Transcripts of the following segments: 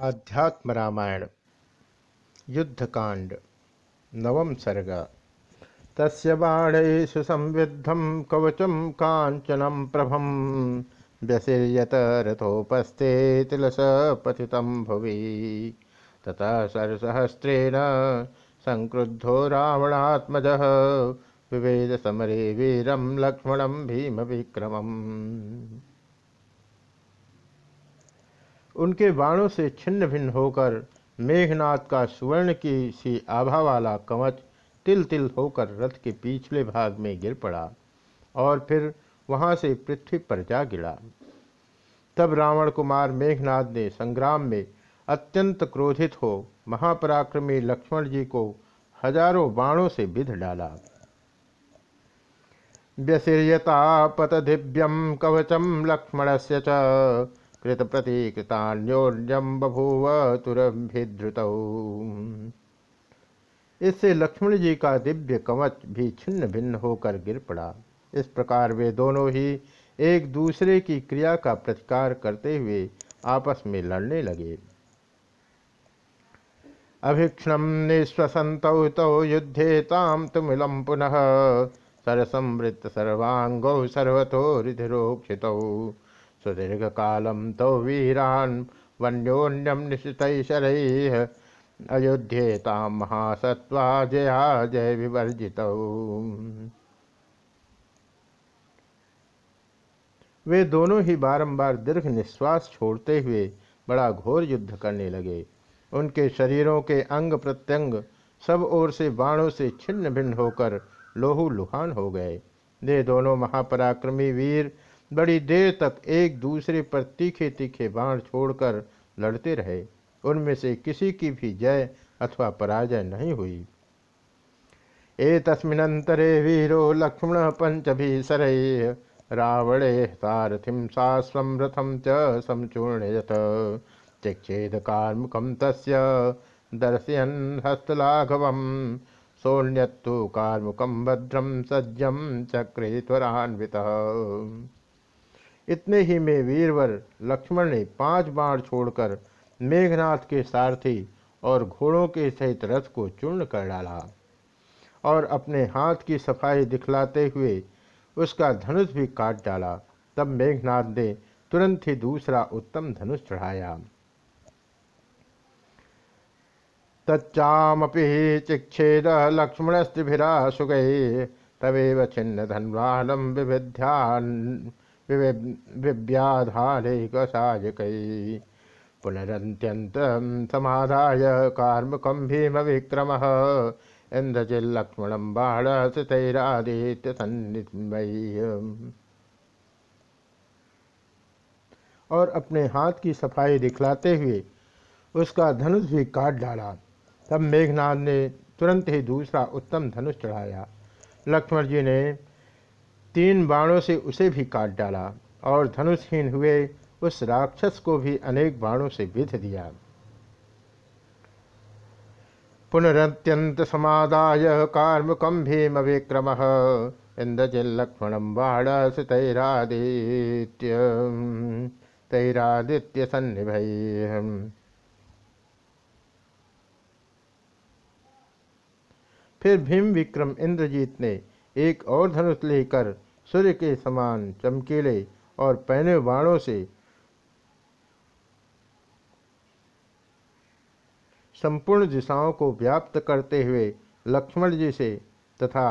आध्यात्म रामायण, युद्धकांड, नवम सर्ग। तस्य बाणेषु संविद्धम कवचम कांचनम प्रभम व्यसीयत रथोपस्थे पतितम भुवि। ततः सरसहस्रेण संक्रुद्धो रावणात्मज। विवेद समरे वीरम लक्ष्मणम भीम विक्रमम् उनके बाणों से छिन्न भिन्न होकर मेघनाथ का सुवर्ण की सी आभा वाला कवच तिल तिल होकर रथ के पिछले भाग में गिर पड़ा और फिर वहाँ से पृथ्वी पर जा गिरा। तब रावण कुमार मेघनाथ ने संग्राम में अत्यंत क्रोधित हो महापराक्रमी लक्ष्मण जी को हज़ारों बाणों से विध डाला। व्यसीयता दिव्यम कवचम लक्ष्मण से कृत प्रतीकृतान्योन्यम बभूव तुरभिद्रुत इससे लक्ष्मण जी का दिव्य कवच भी छिन्न भिन्न होकर गिर पड़ा। इस प्रकार वे दोनों ही एक दूसरे की क्रिया का प्रतिकार करते हुए आपस में लड़ने लगे। अभीक्षण निस्वसत तौ युद्धे ताम तुमिलम पुनः सरसमृत सर्वांगौ सर्वतो रिधिरोक्षित सुदीर्घ कालम तौ वीरान वन्योन्यम निशित अयोध्येता महासत्वा जया जय विवर्जित। वे दोनों ही बारंबार दीर्घ निश्वास छोड़ते हुए बड़ा घोर युद्ध करने लगे। उनके शरीरों के अंग प्रत्यंग सब ओर से बाणों से छिन्न भिन्न होकर लोहू लुहान हो गए। वे दोनों महापराक्रमी वीर बड़ी देर तक एक दूसरे पर तीखे तीखे बाण छोड़कर लड़ते रहे। उनमें से किसी की भी जय अथवा पराजय नहीं हुई। ए तस्मिनंतरे वीरो लक्ष्मण पंचभी पंचभीसर रावणे सारथिम सास्वम रथम च समचूर्णयत चिक्षेद कार्मुकम तस्य दर्शयन हस्तलाघवम सोन्यत्तु कार्मुकम भद्रम सज्जम चक्रे त्वरान्वित। इतने ही में वीरवर लक्ष्मण ने पाँच बाण छोड़कर मेघनाथ के सारथी और घोड़ों के सहित रथ को चूर्ण कर डाला और अपने हाथ की सफ़ाई दिखलाते हुए उसका धनुष भी काट डाला। तब मेघनाथ ने तुरंत ही दूसरा उत्तम धनुष चढ़ाया। तच्चामपि चिक्षेद लक्ष्मणस्त्रिभिरा सुगै तवेव छिन्न धन्वानम विविध्यान विव्याधारेकसायकै पुनरन्त्यन्तं समाधाय कार्मुकं भीमविक्रमः। इन्द्रजिल्लक्ष्मणं बाणसितैरादित्यसन्निमयी और अपने हाथ की सफ़ाई दिखलाते हुए उसका धनुष भी काट डाला। तब मेघनाथ ने तुरंत ही दूसरा उत्तम धनुष चढ़ाया। लक्ष्मण जी ने तीन बाणों से उसे भी काट डाला और धनुषहीन हुए उस राक्षस को भी अनेक बाणों से विध दिया। पुनरत्यंत समादाय कार्मुकम भीम विक्रम इंद्रजिल्लक्ष्मणम बाण तैरादित्य तैरादित्य सन्निभय फिर भीम विक्रम इंद्रजीत ने एक और धनुष लेकर सूर्य के समान चमकीले और पहने बाणों से संपूर्ण दिशाओं को व्याप्त करते हुए लक्ष्मण जी से तथा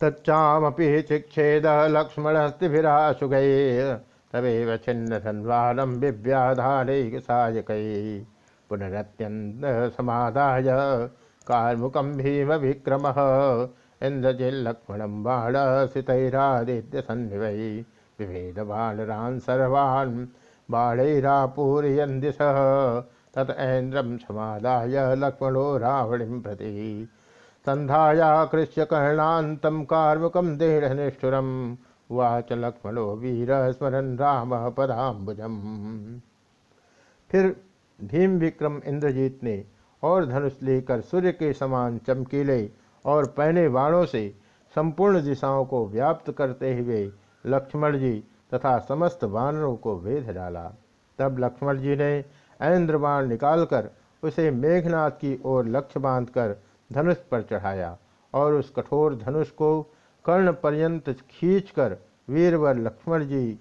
तच्चापि चिक्षेद लक्ष्मणस्तिभिराशुगै तमेव छिन्न धन्वानम विव्याधानैकसायकै पुनरत्यन्तसमादाय कार्मुकं भीमविक्रमः, इन्द्रजिल्लक्ष्मणं बाणसितैरादित्यसन्निवै विभेदबाणरान् सर्वान् बाणैरापूरयन् दिशः तत ऐन्द्रं समादाय लक्ष्मणो रावणिं प्रति। सन्धायाकृष्य कर्णान्तं कार्मुकं देहनिष्ठुरम् उवाच लक्ष्मणो वीर स्मरण राम पदाम्बुजम। फिर भीम विक्रम इंद्रजीत ने और धनुष लेकर सूर्य के समान चमकीले और पहने बाणों से संपूर्ण दिशाओं को व्याप्त करते हुए लक्ष्मण जी तथा समस्त वानरों को वेध डाला। तब लक्ष्मण जी ने ऐन्द्रबाण निकालकर उसे मेघनाथ की ओर लक्ष्य बांधकर धनुष पर चढ़ाया और उस कठोर धनुष को कर्ण पर्यंत खींचकर वीरवर लक्ष्मण जी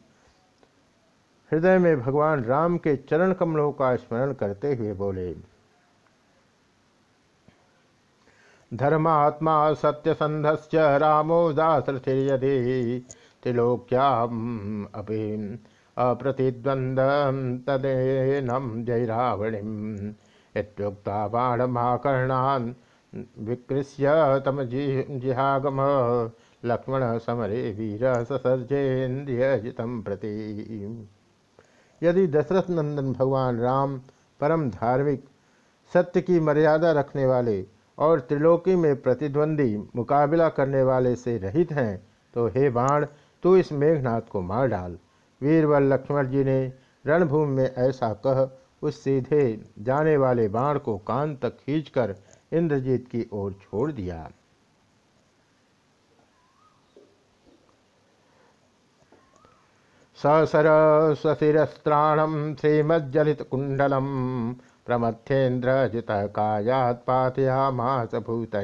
हृदय में भगवान राम के चरण कमलों का स्मरण करते हुए बोले, धर्मात्मा सत्यसंधश्च रामो दासरथिर्यदि त्रिलोक्याम् अपि अप्रतिद्वन्द्वं तदेनं जयरावणिम् इत्युक्ता बाणमाकर्णान् विकृष्य तमजिहागम लक्ष्मण समरे वीर ससर्जेन्द्रियजितं प्रति। यदि दशरथ नंदन भगवान राम, परम धार्मिक, सत्य की मर्यादा रखने वाले और त्रिलोकी में प्रतिद्वंदी मुकाबला करने वाले से रहित हैं तो हे बाण, तू इस मेघनाथ को मार डाल। वीरवर लक्ष्मण जी ने रणभूमि में ऐसा कह, उस सीधे जाने वाले बाण को कान तक खींचकर इंद्रजीत की ओर छोड़ दिया। ससर सशिस्त्राणम प्रमथेन्द्र कायात पातयामास भूत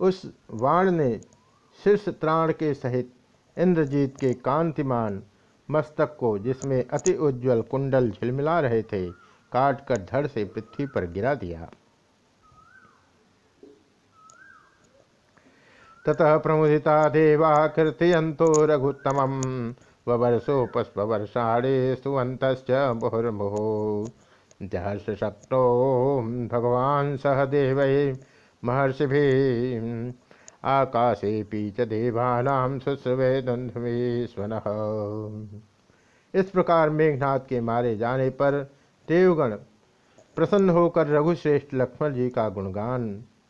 उस वाण ने शीर्ष त्राण के सहित इंद्रजीत के कांतिमान मस्तक को, जिसमें अति उज्ज्वल कुंडल झिलमिला रहे थे काट कर धड़ से पृथ्वी पर गिरा दिया। ततः प्रमुदिता देवा कीर्तयंतो रघुत्तम ववर्षो पुष्पवर्षाणे सुवंत मुहुर्मुहु। जहर्ष भगवान सह देव महर्षि आकाशे पीच देवानाम सुस्वे स्वन। इस प्रकार मेघनाथ के मारे जाने पर देवगण प्रसन्न होकर रघुश्रेष्ठ लक्ष्मण जी का गुणगान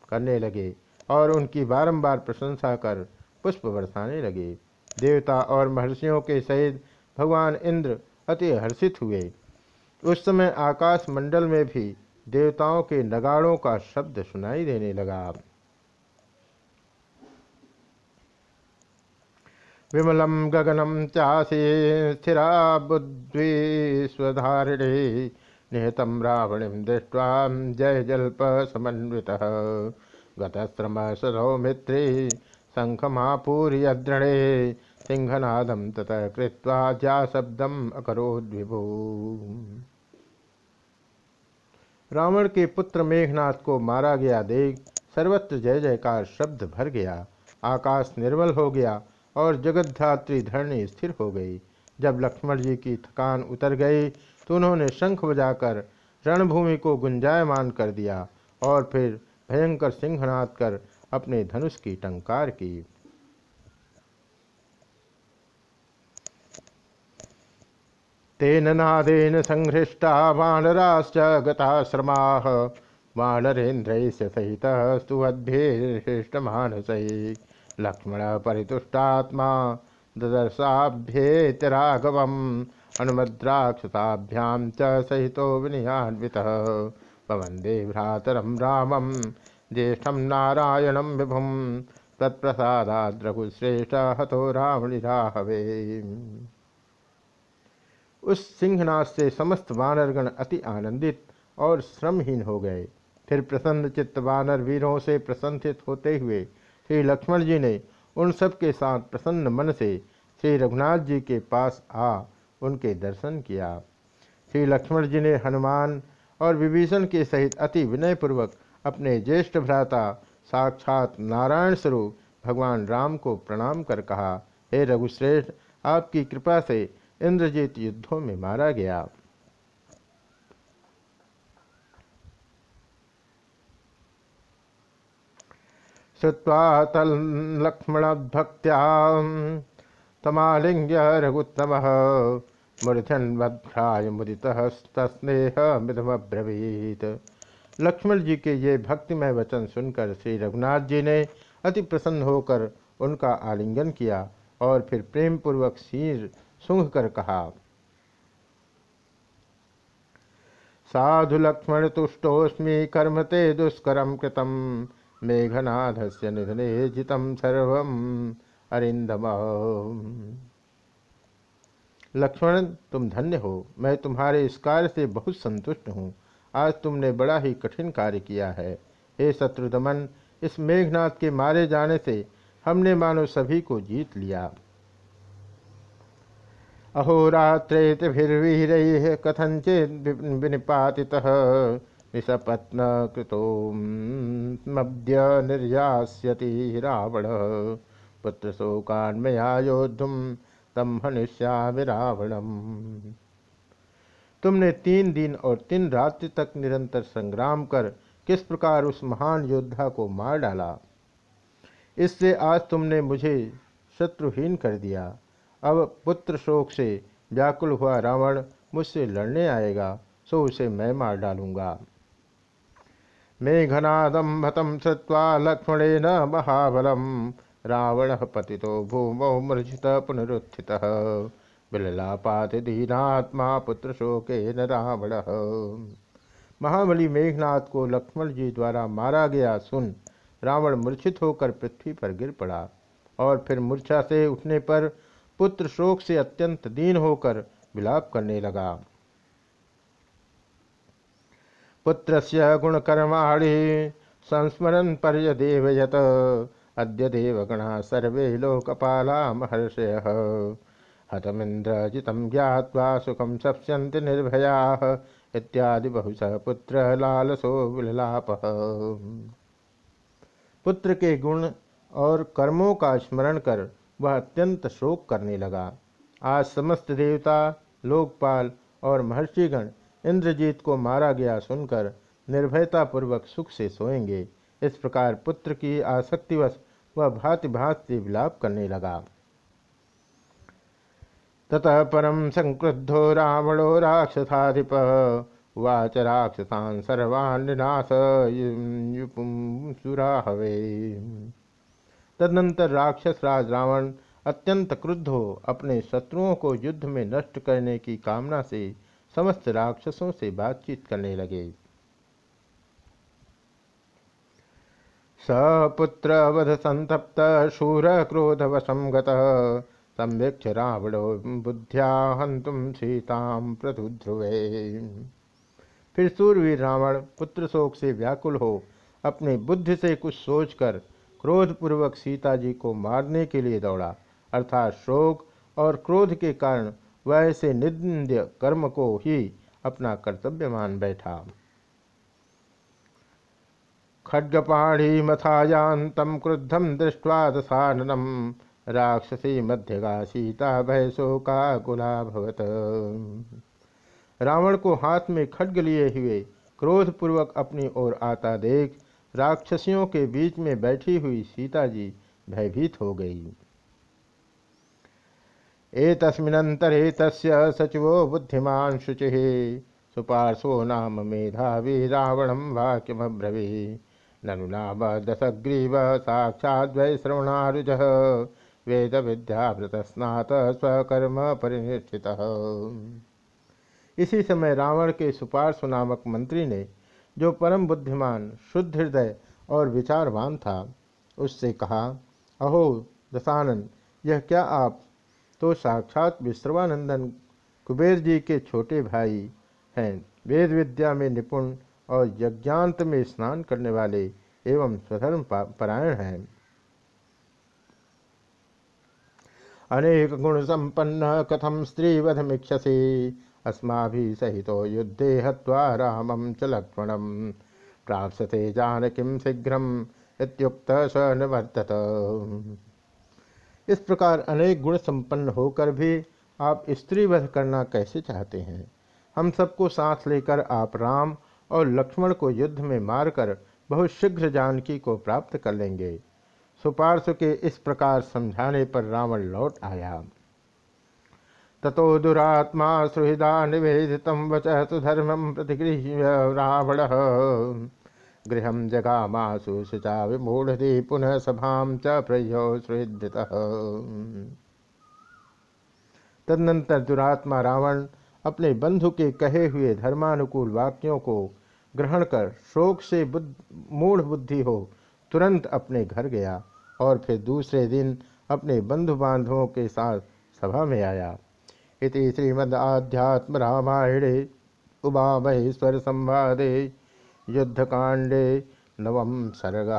करने लगे। और उनकी बारंबार प्रशंसा कर पुष्प बरसाने लगे। देवता और महर्षियों के सहित भगवान इंद्र अति हर्षित हुए। उस समय आकाश मंडल में भी देवताओं के नगाड़ों का शब्द सुनाई देने लगा। विमलम गगनम चासी स्थिरा बुद्धि स्वधारिणे निहतम रावणिम दृष्ट्वा जय जल्प समन्वित। गतश्रम सदौ मित्रे शङ्खमापूर्यद्रणे सिंहनादम ततः कृत्वा ज्या शब्दम अकरोद्विभू रावण के पुत्र मेघनाथ को मारा गया देख सर्वत्र जय जयकार शब्द भर गया। आकाश निर्मल हो गया और जगद्धात्री धरणी स्थिर हो गई। जब लक्ष्मण जी की थकान उतर गई तो उन्होंने शंख बजाकर रणभूमि को गुंजायमान कर दिया और फिर भयंकर सिंहनाद कर अपने धनुष की टंकार की। तेन नादेन संहृष्टा वानराश्च गताश्रमा सहित सुवद्भिष्टमानसै लक्ष्मण परितुष्टात्मा ददर्शाभ्येतराघव हनुमद्राक्षताभ्यां च सहितो विनियान्वितः। वंदे भ्रातरं रामं, ज्येष्ठं नारायणं विभुं तत्प्रसादाद्रघुश्रेष्ठ हतो रावणिराहवे। उस सिंहनाथ से समस्त वानरगण अति आनंदित और श्रमहीन हो गए। फिर प्रसन्न चित्त वानर वीरों से प्रसन्नित होते हुए श्री लक्ष्मण जी ने उन सब के साथ प्रसन्न मन से श्री रघुनाथ जी के पास आ उनके दर्शन किया। श्री लक्ष्मण जी ने हनुमान और विभीषण के सहित अति विनयपूर्वक अपने ज्येष्ठ भ्राता साक्षात नारायण स्वरूप भगवान राम को प्रणाम कर कहा, हे रघुश्रेष्ठ, आपकी कृपा से इंद्रजीत युद्धों में मारा गया। श्रुवा तल्लक्ष्मणभक्त्या तमालिंग्य रघुत्तम। मूर्धन्वध्राय मुदित तस्नेह मिधमब्रवीत लक्ष्मण जी के ये भक्तिमय वचन सुनकर श्री रघुनाथ जी ने अति प्रसन्न होकर उनका आलिंगन किया और फिर प्रेम पूर्वक शीर सूंघ कर कहा, साधु लक्ष्मण तुष्टोस्मी कर्म ते दुष्करम कृतम मेघनाथ से निधने जितम सर्व अरिंदम लक्ष्मण, तुम धन्य हो। मैं तुम्हारे इस कार्य से बहुत संतुष्ट हूँ। आज तुमने बड़ा ही कठिन कार्य किया है। हे शत्रुदमन, इस मेघनाथ के मारे जाने से हमने मानो सभी को जीत लिया। अहोरात्रेतिभिर्वीर कथंचित विनिपाति निशपत्न कृतो मद्य निर्यास्यति रावण। पुत्र शोकान्मया योद्धुम तम हनिष्यामि रावणम तुमने तीन दिन और तीन रात्रि तक निरंतर संग्राम कर किस प्रकार उस महान योद्धा को मार डाला? इससे आज तुमने मुझे शत्रुहीन कर दिया। अब पुत्र शोक से व्याकुल हुआ रावण मुझसे लड़ने आएगा, सो उसे मैं मार डालूँगा। मेघनादम भतम श्रुवा न महाबलम। रावण पति भूमौ मूर्छित पुनरुत्थित। बिललापात दीनात्मा पुत्र शोके न रावण। महाबली मेघनाथ को लक्ष्मण जी द्वारा मारा गया सुन रावण मूर्छित होकर पृथ्वी पर गिर पड़ा और फिर मूर्छा से उठने पर पुत्र शोक से अत्यंत दीन होकर विलाप करने लगा। पुत्र से गुणकर्माणि संस्मरण पर्यदेवयत। अद्य देवगणा सर्वे लोकपाला महर्षय। हतमिंद्रजितं ज्ञावा सुखम सप्स्यन्ति निर्भया, इत्यादि बहुश पुत्र लालसो विलाप। पुत्र के गुण और कर्मों का स्मरण कर वह अत्यंत शोक करने लगा। आज समस्त देवता, लोकपाल और महर्षिगण इंद्रजीत को मारा गया सुनकर निर्भयतापूर्वक सुख से सोएँगे। इस प्रकार पुत्र की आसक्तिवश वह भांति भांति से विलाप करने लगा। ततः परम संक्रुद्धो रावणो राक्षसाधिप वाच राक्षसान सर्वान्नाश सुराहवे तदनंतर राक्षस राज रावण अत्यंत क्रुद्ध हो अपने शत्रुओं को युद्ध में नष्ट करने की कामना से समस्त राक्षसों से बातचीत करने लगे। सपुत्र वध संतप्त, शूर क्रोध वशम गम्यक्ष रावणो बुद्ध्या हंतुम सीताम प्रतुध्रुवे फिर सूरवीर रावण पुत्र शोक से व्याकुल हो, अपनी बुद्धि से कुछ सोचकर क्रोधपूर्वक सीता जी को मारने के लिए दौड़ा। अर्थात शोक और क्रोध के कारण वह ऐसे निंद्य कर्म को ही अपना कर्तव्य मान बैठा। खड्गपाणी मथायान्तं क्रुद्धम दृष्ट्वा दशाननम राक्षसी मध्यगा सीता भय शोकाकुला रावण को हाथ में खड्ग लिए हुए क्रोधपूर्वक अपनी ओर आता देख राक्षसियों के बीच में बैठी हुई सीता जी भयभीत हो गई। एतस्मिनंतरे तस्य सचिवो बुद्धिमान शुचि, सुपार्श्वो नाम मेधावी रावणम वाक्यमब्रवी ननु नाम दशग्रीव वेद विद्यावृत स्नात स्वकर्म परिनिष्ठित इसी समय रावण के सुपार्श्व नामक मंत्री ने, जो परम बुद्धिमान, शुद्ध हृदय और विचारवान था, उससे कहा, अहो, दशानन, यह क्या आप? तो साक्षात विश्रवानंदन कुबेर जी के छोटे भाई हैं। वेद विद्या में निपुण और यज्ञांत में स्नान करने वाले एवं स्वधर्म परायण हैं। अनेक गुण संपन्न कथम स्त्रीवधमीक्षसी अस्मा सहित युद्धे हवा रामम च लक्ष्मणम प्राप्सते जानकीम शीघ्र इत्युक्त स निवर्तत। इस प्रकार अनेक गुण संपन्न होकर भी आप स्त्रीवध करना कैसे चाहते हैं? हम सबको साथ लेकर आप राम और लक्ष्मण को युद्ध में मारकर बहुत शीघ्र जानकी को प्राप्त कर लेंगे। सुपार्श के इस प्रकार समझाने पर रावण लौट आया। ततो दुरात्मा सुहृदा निवेदित वच सुधर्म प्रतिगृह रावण। गृह जगामासु शुचा विमूढ़ि पुनः सभा च प्रयो सुहृदित तदनंतर दुरात्मा रावण अपने बंधु के कहे हुए धर्मानुकूल वाक्यों को ग्रहण कर शोक से बुद्ध, मूढ़ बुद्धि हो, तुरंत अपने घर गया और फिर दूसरे दिन अपने बंधु बांधवों के साथ सभा में आया। इति श्रीमद आध्यात्म रामायणे उमा महेश्वर संवादे, युद्धकांडे नवम सर्ग।